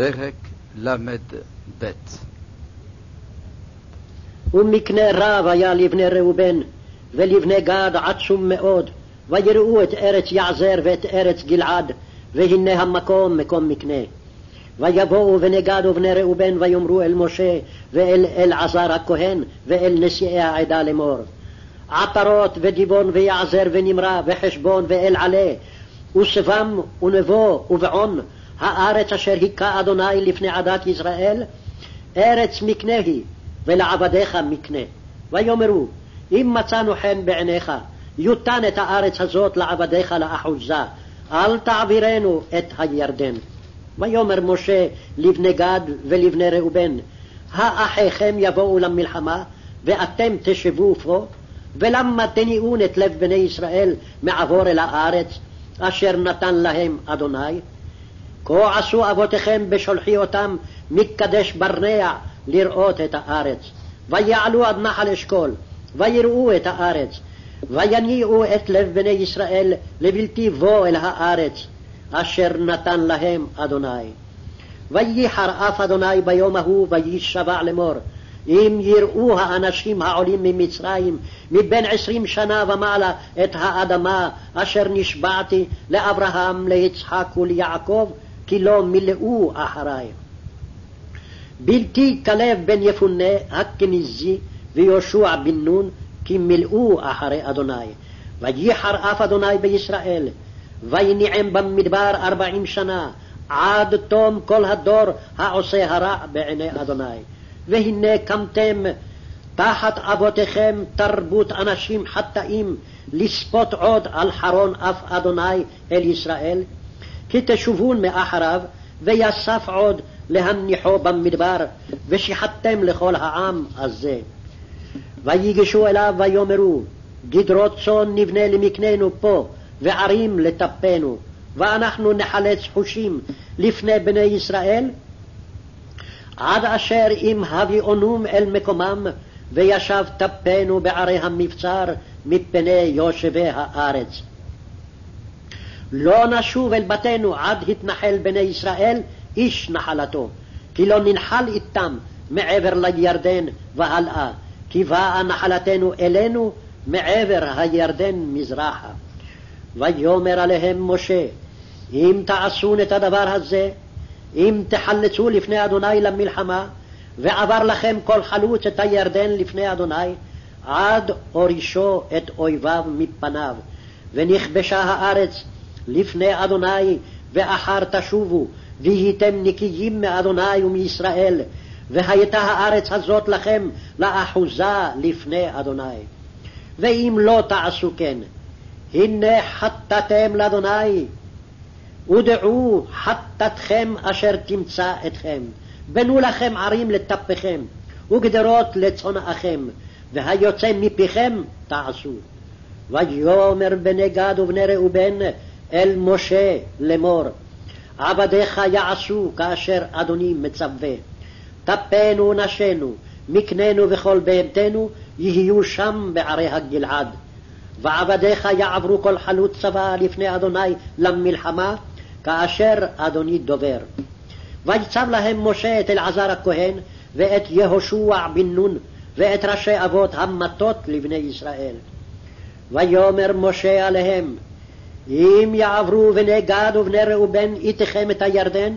פרק ל"ב ומקנה רב היה לבני ראובן ולבני גד עצום מאוד, ויראו את ארץ יעזר ואת ארץ גלעד, והנה המקום מקום מקנה. ויבואו בני גד ובני ראובן ויאמרו אל משה ואל אלעזר הכהן ואל נשיאי העדה לאמור. עטרות ודיבון ויעזר ונמרה וחשבון ואל עלה וסבם ונבו ובעון הארץ אשר היכה אדוני לפני עדת ישראל ארץ מקנה היא ולעבדיך מקנה. ויאמרו אם מצאנו חן בעיניך יותן את הארץ הזאת לעבדיך לאחוזה אל תעבירנו את הירדן. ויאמר משה לבני גד ולבני ראובן, האחיכם יבואו למלחמה, ואתם תשבו פה, ולמה תניעון את לב בני ישראל מעבור אל הארץ, אשר נתן להם אדוני? כה עשו אבותיכם בשולחי אותם מקדש ברנע לראות את הארץ. ויעלו עד נחל אשכול, ויראו את הארץ, ויניעו את לב בני ישראל לבלתי בוא אל הארץ, אשר נתן להם אדוני. וייחר אף אדוני ביום ההוא ויישבע לאמור, אם יראו האנשים העולים ממצרים מבין עשרים שנה ומעלה את האדמה אשר נשבעתי לאברהם, ליצחק וליעקב, כי לא מילאו אחריי. בלתי כלב בן יפונה הכנזי ויהושע בן נון, כי מילאו אחרי אדוני. וייחר אף אדוני בישראל, ויניעם במדבר ארבעים שנה, עד תום כל הדור העושה הרע בעיני אדוני. והנה קמתם תחת אבותיכם תרבות אנשים חטאים, לספות עוד על חרון אף אדוני אל ישראל? כי תשובון מאחריו, ויסף עוד להניחו במדבר, ושיחתם לכל העם הזה. ויגשו אליו ויאמרו, גדרות צאן נבנה למקננו פה, וערים לטפנו, ואנחנו נחלץ חושים לפני בני ישראל, עד אשר אם הביאונום אל מקומם, וישב טפנו בערי המבצר מפני יושבי הארץ. לא נשוב אל בתינו עד התנחל בני ישראל איש נחלתו, כי לא ננחל איתם מעבר לירדן והלאה, כי באה נחלתנו אלינו מעבר הירדן מזרחה. ויאמר עליהם משה, אם תעשון את הדבר הזה, אם תחלצו לפני אדוני למלחמה, ועבר לכם כל חלוץ את הירדן לפני אדוני, עד הורישו את אויביו מפניו, ונכבשה הארץ לפני אדוני, ואחר תשובו, והייתם נקיים מאדוני ומישראל, והייתה הארץ הזאת לכם לאחוזה לפני אדוני. ואם לא תעשו כן, הנה חטאתם לאדוני, ודעו חטאתכם אשר תמצא אתכם. בנו לכם ערים לטפכם, וגדרות לצונאכם, והיוצא מפיכם תעשו. ויאמר בני גד ובני ראובן אל משה לאמור, עבדיך יעשו כאשר אדוני מצווה. טפנו נשינו, מקננו וכל בהמתנו, יהיו שם בערי הגלעד. ועבדיך יעברו כל חלוץ צבא לפני אדוני למלחמה, כאשר אדוני דובר. ויצב להם משה את אלעזר הכהן, ואת יהושע בן נון, ואת ראשי אבות המטות לבני ישראל. ויאמר משה עליהם, אם יעברו בני גד ובני ראובן איתכם את הירדן,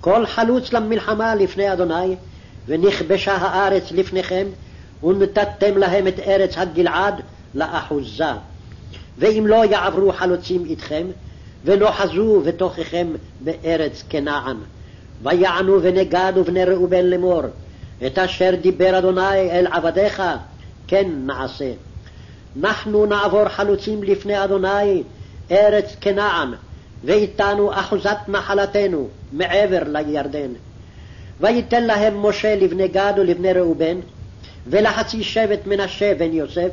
כל חלוץ למלחמה לפני אדוני, ונכבשה הארץ לפניכם, ונתתם להם את ארץ הגלעד לאחוזה. ואם לא יעברו חלוצים איתכם, ולא חזו בתוככם בארץ כנען. ויענו בני גד ובני ראובן לאמור, את אשר דיבר אדוני אל עבדיך, כן נעשה. אנחנו נעבור חלוצים לפני אדוני, ארץ כנען, ואיתנו אחוזת נחלתנו מעבר לירדן. ויתן להם משה לבני גד ולבני ראובן, ולחצי שבט מנשה בן יוסף,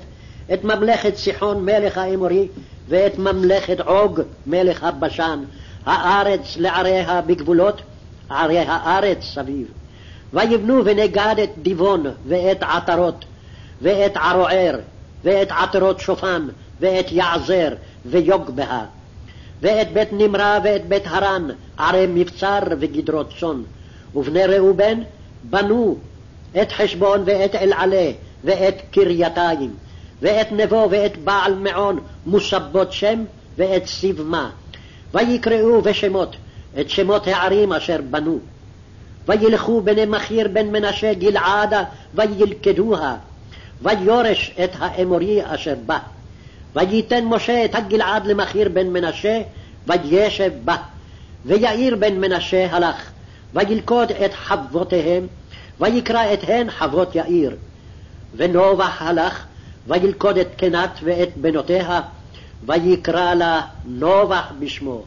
את ממלכת סיחון מלך האמורי, ואת ממלכת עוג מלך הבשן, הארץ לעריה בגבולות, ערי הארץ סביב. ויבנו בני גד את דיבון, ואת עטרות, ואת ערוער, ואת עטרות שופן, ואת יעזר, ויוגבהה. ואת בית נמרה ואת בית הרן, ערי מבצר וגדרות צאן. ובני ראובן בנו את חשבון ואת אלעלה ואת קרייתיים ואת נבו ואת בעל מעון מוסבות שם ואת סיבמה ויקראו בשמות את שמות הערים אשר בנו וילכו בני מכיר בן מנשה גלעדה וילכדוה ויורש את האמורי אשר בה וייתן משה את הגלעד למכיר בן מנשה וישב בה. ויאיר בן מנשה הלך וילכוד את חבותיהם ויקרא את הן חבות יאיר. ונובח הלך וילכוד את קנת ואת בנותיה ויקרא לה נובח בשמו